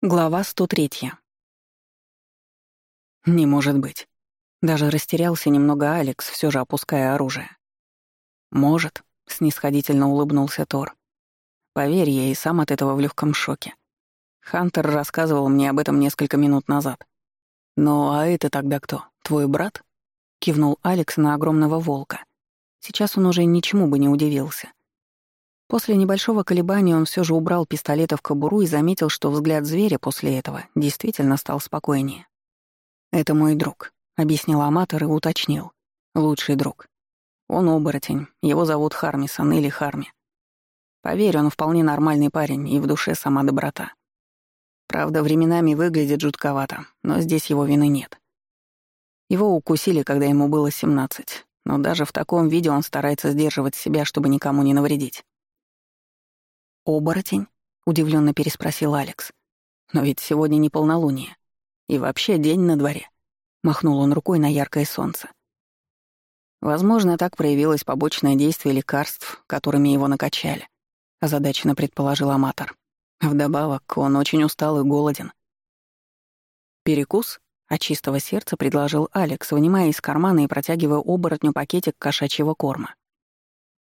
Глава 103. Не может быть. Даже растерялся немного Алекс, все же опуская оружие. Может, снисходительно улыбнулся Тор. Поверь, я и сам от этого в легком шоке. Хантер рассказывал мне об этом несколько минут назад. «Ну а это тогда кто? Твой брат?» — кивнул Алекс на огромного волка. Сейчас он уже ничему бы не удивился. После небольшого колебания он все же убрал пистолеты в кобуру и заметил, что взгляд зверя после этого действительно стал спокойнее. «Это мой друг», — объяснил аматор и уточнил. «Лучший друг. Он оборотень, его зовут Хармисон или Харми. Поверь, он вполне нормальный парень и в душе сама доброта. Правда, временами выглядит жутковато, но здесь его вины нет. Его укусили, когда ему было 17, но даже в таком виде он старается сдерживать себя, чтобы никому не навредить. «Оборотень?» — удивленно переспросил Алекс. «Но ведь сегодня не полнолуние. И вообще день на дворе». Махнул он рукой на яркое солнце. Возможно, так проявилось побочное действие лекарств, которыми его накачали. Озадаченно предположил Аматор. Вдобавок, он очень устал и голоден. «Перекус?» — от чистого сердца предложил Алекс, вынимая из кармана и протягивая оборотню пакетик кошачьего корма.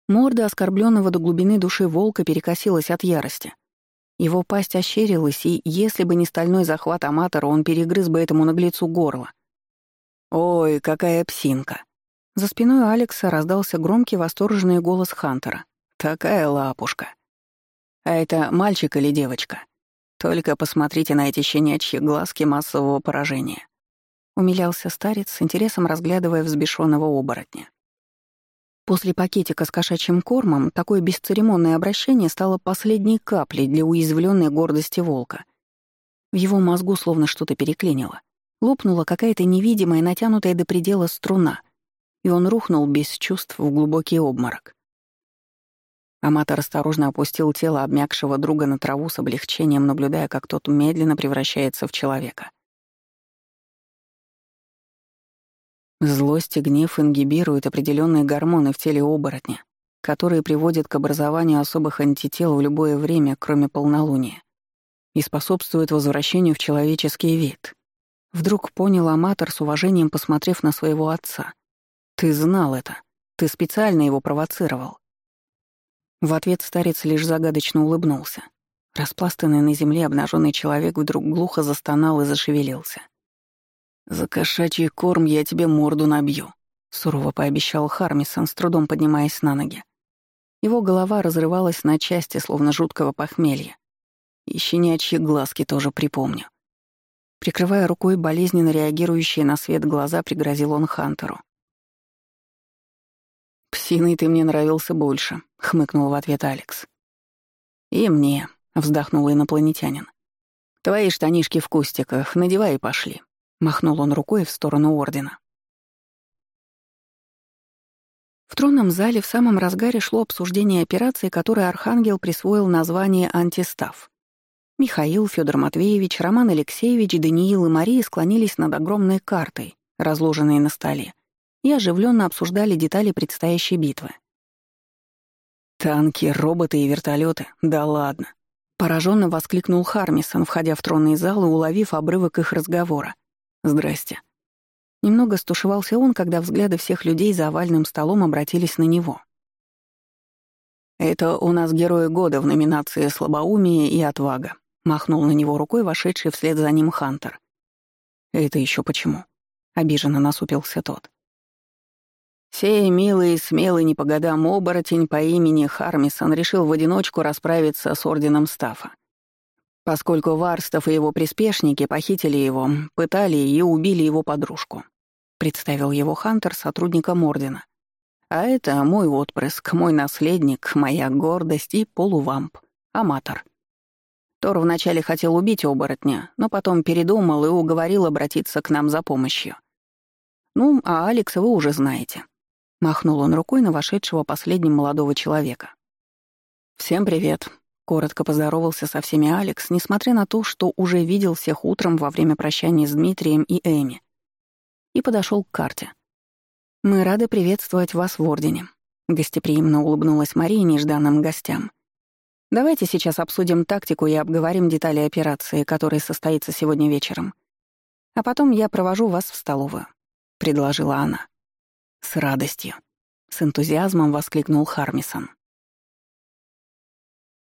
Морда оскорбленного до глубины души волка перекосилась от ярости. Его пасть ощерилась, и если бы не стальной захват аматора, он перегрыз бы этому наглецу горло. «Ой, какая псинка!» За спиной Алекса раздался громкий восторженный голос Хантера. «Такая лапушка!» «А это мальчик или девочка?» «Только посмотрите на эти щенячьи глазки массового поражения!» Умилялся старец, с интересом разглядывая взбешенного оборотня. После пакетика с кошачьим кормом такое бесцеремонное обращение стало последней каплей для уязвленной гордости волка. В его мозгу словно что-то переклинило. Лопнула какая-то невидимая, натянутая до предела струна, и он рухнул без чувств в глубокий обморок. Аматор осторожно опустил тело обмякшего друга на траву с облегчением, наблюдая, как тот медленно превращается в человека — Злость и гнев ингибируют определенные гормоны в теле оборотня, которые приводят к образованию особых антител в любое время, кроме полнолуния, и способствуют возвращению в человеческий вид. Вдруг понял Аматор с уважением, посмотрев на своего отца. «Ты знал это. Ты специально его провоцировал». В ответ старец лишь загадочно улыбнулся. Распластанный на земле обнаженный человек вдруг глухо застонал и зашевелился. «За кошачий корм я тебе морду набью», — сурово пообещал Хармисон, с трудом поднимаясь на ноги. Его голова разрывалась на части, словно жуткого похмелья. И щенячьи глазки тоже припомню. Прикрывая рукой болезненно реагирующие на свет глаза, пригрозил он Хантеру. «Псиной ты мне нравился больше», — хмыкнул в ответ Алекс. «И мне», — вздохнул инопланетянин. «Твои штанишки в кустиках, надевай и пошли. Махнул он рукой в сторону Ордена. В тронном зале в самом разгаре шло обсуждение операции, которой Архангел присвоил название «Антистав». Михаил, Федор Матвеевич, Роман Алексеевич, Даниил и Мария склонились над огромной картой, разложенной на столе, и оживленно обсуждали детали предстоящей битвы. «Танки, роботы и вертолеты, да ладно!» Пораженно воскликнул Хармисон, входя в тронный зал и уловив обрывок их разговора. «Здрасте». Немного стушевался он, когда взгляды всех людей за овальным столом обратились на него. «Это у нас герои года в номинации «Слабоумие» и «Отвага», — махнул на него рукой вошедший вслед за ним Хантер. «Это еще почему?» — обиженно насупился тот. Сей милый и смелый не по годам оборотень по имени Хармисон решил в одиночку расправиться с Орденом Стафа поскольку Варстов и его приспешники похитили его, пытали и убили его подружку. Представил его Хантер сотрудником Ордена. А это мой отпрыск, мой наследник, моя гордость и полувамп, аматор. Тор вначале хотел убить оборотня, но потом передумал и уговорил обратиться к нам за помощью. «Ну, а Алекса вы уже знаете», — махнул он рукой на вошедшего последним молодого человека. «Всем привет», Коротко поздоровался со всеми Алекс, несмотря на то, что уже видел всех утром во время прощания с Дмитрием и Эми. И подошел к карте. «Мы рады приветствовать вас в Ордене», — гостеприимно улыбнулась Мария нежданным гостям. «Давайте сейчас обсудим тактику и обговорим детали операции, которая состоится сегодня вечером. А потом я провожу вас в столовую», — предложила она. «С радостью», — с энтузиазмом воскликнул Хармисон.